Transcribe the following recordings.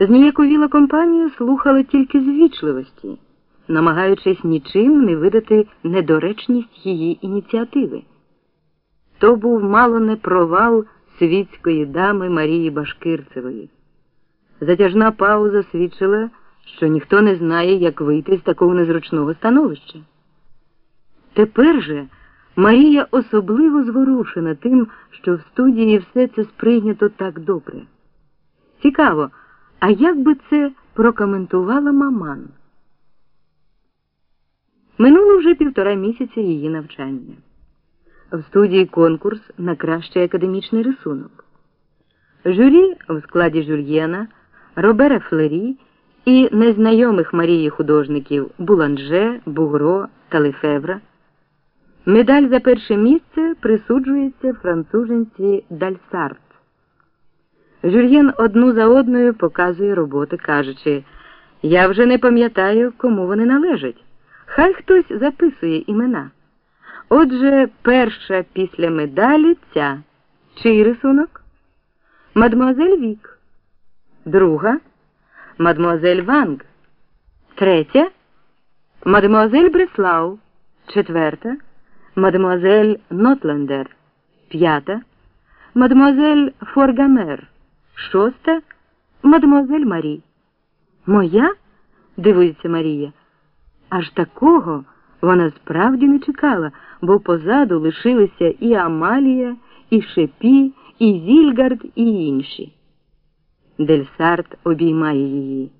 Зніяковіла компанія слухала тільки з вічливості, намагаючись нічим не видати недоречність її ініціативи. То був мало не провал світської дами Марії Башкирцевої. Затяжна пауза свідчила, що ніхто не знає, як вийти з такого незручного становища. Тепер же Марія особливо зворушена тим, що в студії все це сприйнято так добре. Цікаво, а як би це прокоментувала маман? Минуло вже півтора місяця її навчання. В студії конкурс на кращий академічний рисунок. Журі в складі Жюльєна, Робера Флері і незнайомих Марії художників Буланже, Бугро та Лефевра. Медаль за перше місце присуджується француженці Дальсарт. Жюльєн одну за одною показує роботи, кажучи, я вже не пам'ятаю, кому вони належать. Хай хтось записує імена. Отже, перша після медалі ця. Чий рисунок? Мадмуазель Вік. Друга мадмуазель Ванг. Третя мадмуазель Бреслау. Четверта мадмуазель Нотлендер. П'ята мадмуазель Форгамер. Шоста мадемуазель Марі. Моя? дивується Марія. Аж такого вона справді не чекала, бо позаду лишилися і Амалія, і Шепі, і Зільгард, і інші. Дельсарт обіймає її.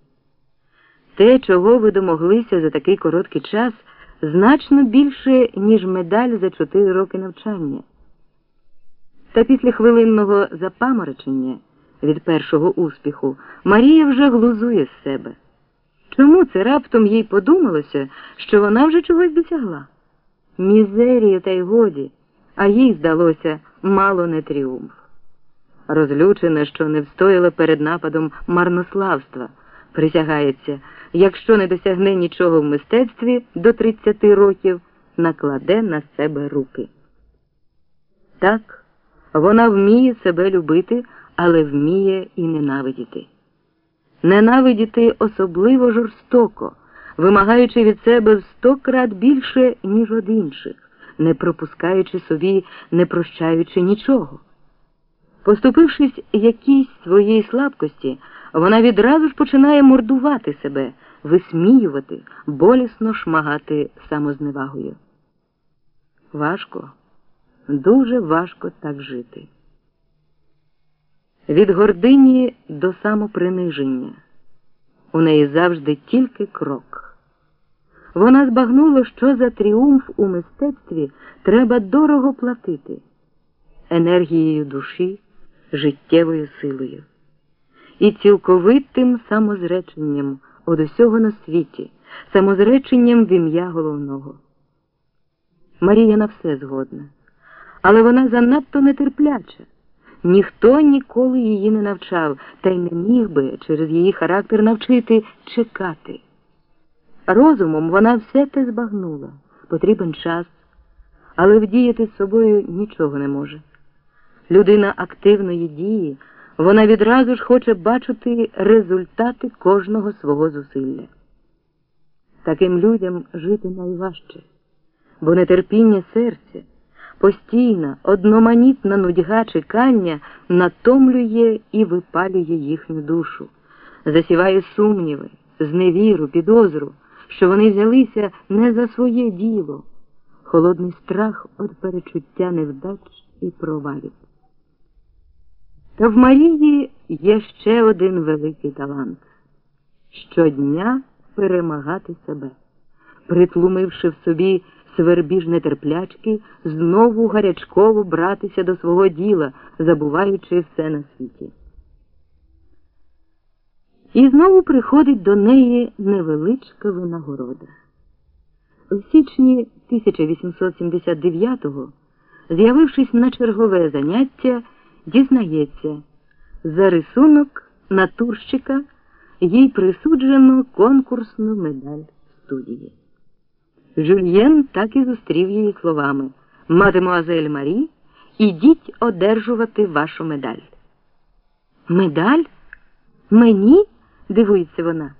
Те, чого ви домоглися за такий короткий час, значно більше, ніж медаль за чотири роки навчання. Та після хвилинного запаморочення від першого успіху, Марія вже глузує з себе. Чому це раптом їй подумалося, що вона вже чогось досягла? Мізерія та й годі, а їй здалося мало не тріумф. Розлючена, що не встояла перед нападом марнославства, присягається, якщо не досягне нічого в мистецтві до 30 років, накладе на себе руки. Так, вона вміє себе любити але вміє і ненавидіти. Ненавидіти особливо жорстоко, вимагаючи від себе в сто крат більше, ніж од інших, не пропускаючи собі, не прощаючи нічого. Поступившись якійсь своїй слабкості, вона відразу ж починає мордувати себе, висміювати, болісно шмагати самозневагою. Важко, дуже важко так жити від гордині до самоприниження. У неї завжди тільки крок. Вона збагнула, що за тріумф у мистецтві треба дорого платити енергією душі, життєвою силою і цілковитим самозреченням од усього на світі, самозреченням в ім'я головного. Марія на все згодна, але вона занадто нетерпляча. Ніхто ніколи її не навчав, та й не міг би через її характер навчити чекати. Розумом вона все те збагнула, потрібен час, але вдіяти з собою нічого не може. Людина активної дії, вона відразу ж хоче бачити результати кожного свого зусилля. Таким людям жити найважче, бо нетерпіння серця постійна, одноманітна нудьга чекання натомлює і випалює їхню душу, засіває сумніви, зневіру, підозру, що вони взялися не за своє діло, холодний страх від перечуття невдач і провалів. Та в Марії є ще один великий талант щодня перемагати себе, притлумивши в собі свербіж нетерплячки, знову гарячково братися до свого діла, забуваючи все на світі. І знову приходить до неї невеличка винагорода. У січні 1879-го, з'явившись на чергове заняття, дізнається, за рисунок натурщика їй присуджено конкурсну медаль студії. Жюльєн так і зустрів її словами Мадемуазель Марі, ідіть одержувати вашу медаль. Медаль? Мені? дивується вона.